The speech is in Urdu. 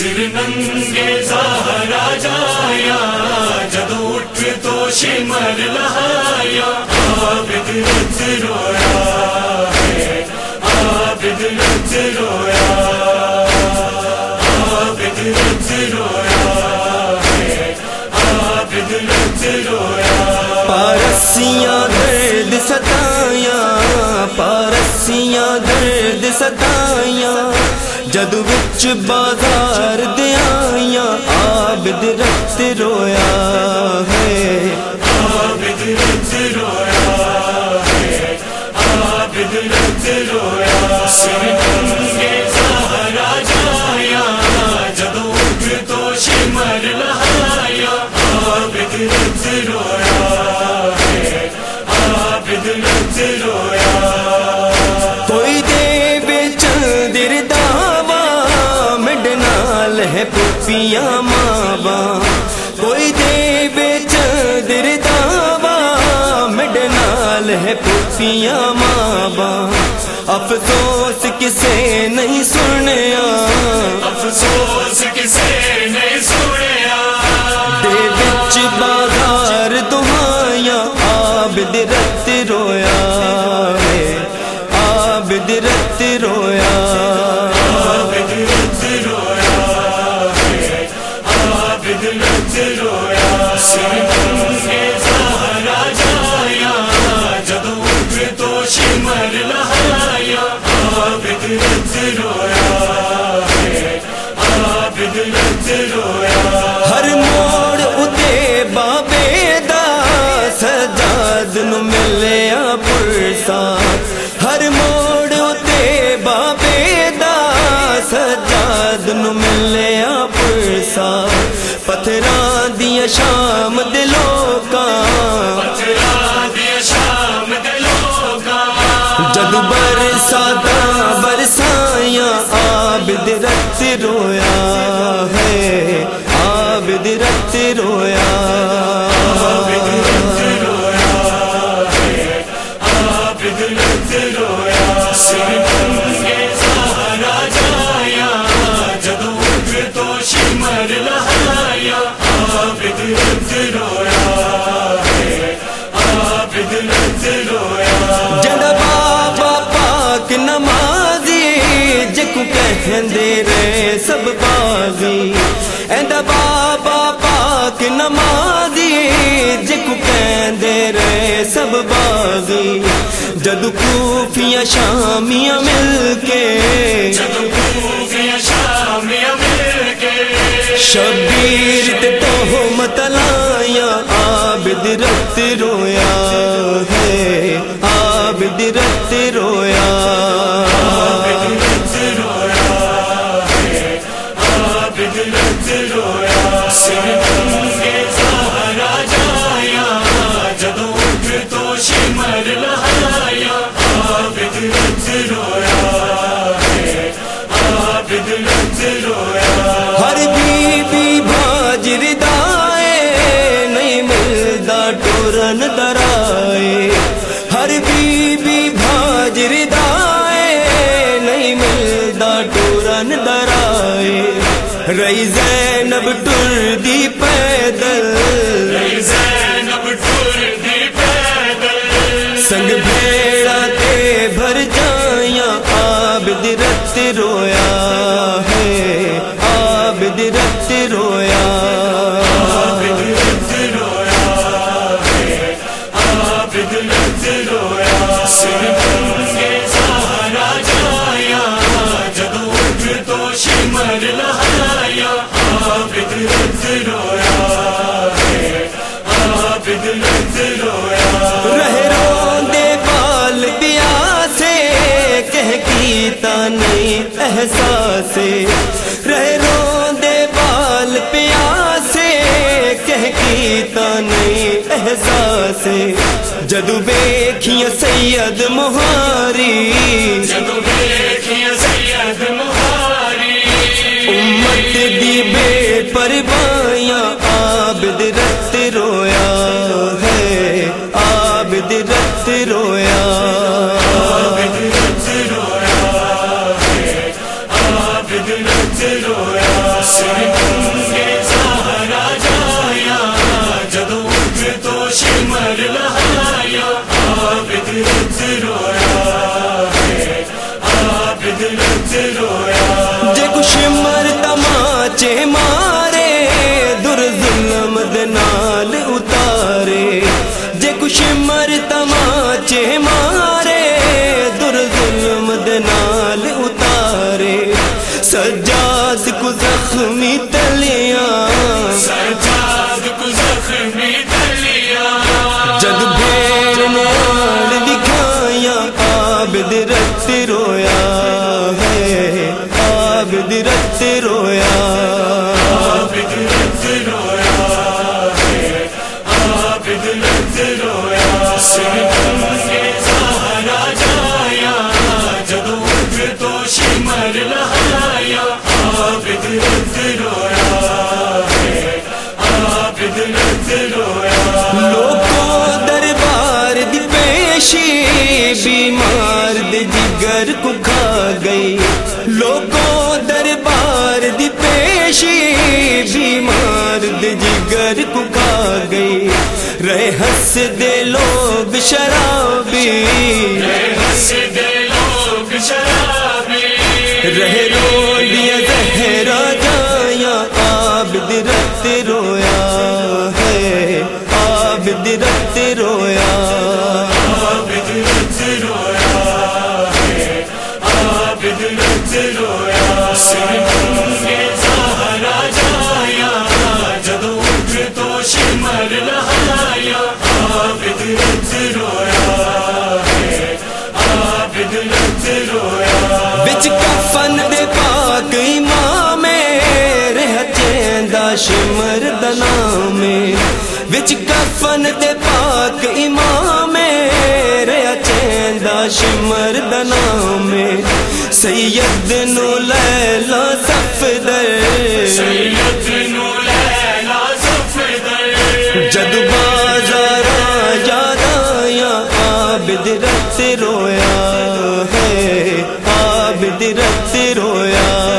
سر ننگے زہرا جایا جب اٹھ تو شمر لہایا آبد رت رویا ہے عابد رت رویا گود وچ بازار دیا آبد رت رویا ہے۔ آبد رت رویا ہے آبد ہے پپیاں ماں کوئی دے بے چندر دابا مڈ نال ہے پپیاں ماں باں افسوس کسے نہیں سنیا سجاد ملیا پرسا پتھراں دیا شام دلوں کا جد برسا برسایا آبد رت رویا ہے۔ آبد رت رویا رہندے رہے سب بازی ایندا بابا پاک نمازی جکو کہندے سب بازی جدو کوفیاں شامیاں مل کے تورن درائے۔ رئی زینب ٹردی پیدل۔ سنگ بھیڑا تے بھر جایا آبد رت رویا۔ احساس رو دے پیاسے کہہ کی احساس جدو بیکھیا سید مہاری جدو جے کچھ مر تماچے ماں عابد رویا عابد رویا لوگوں دربار دی پیشی بیمار دی جگر کو کھا گئی۔ لوگوں دربار دی پیشی بیمار دی جگر کو کھا گئی۔ رہے ہنس دے لوگ شرابی۔ ہنس دے شرابی رہے رو لیا زہرا جایا عابد رت رویا ہے عابد رت رویا عابد رت رویا ہے عابد رت رویا بچ کفن دے پاک امام رہ چیندا شمر دنام وچ کفن دے پاک امام رہ چیندا شمر دنام سید نو لیلا صفدر سید نو لیلا رویا۔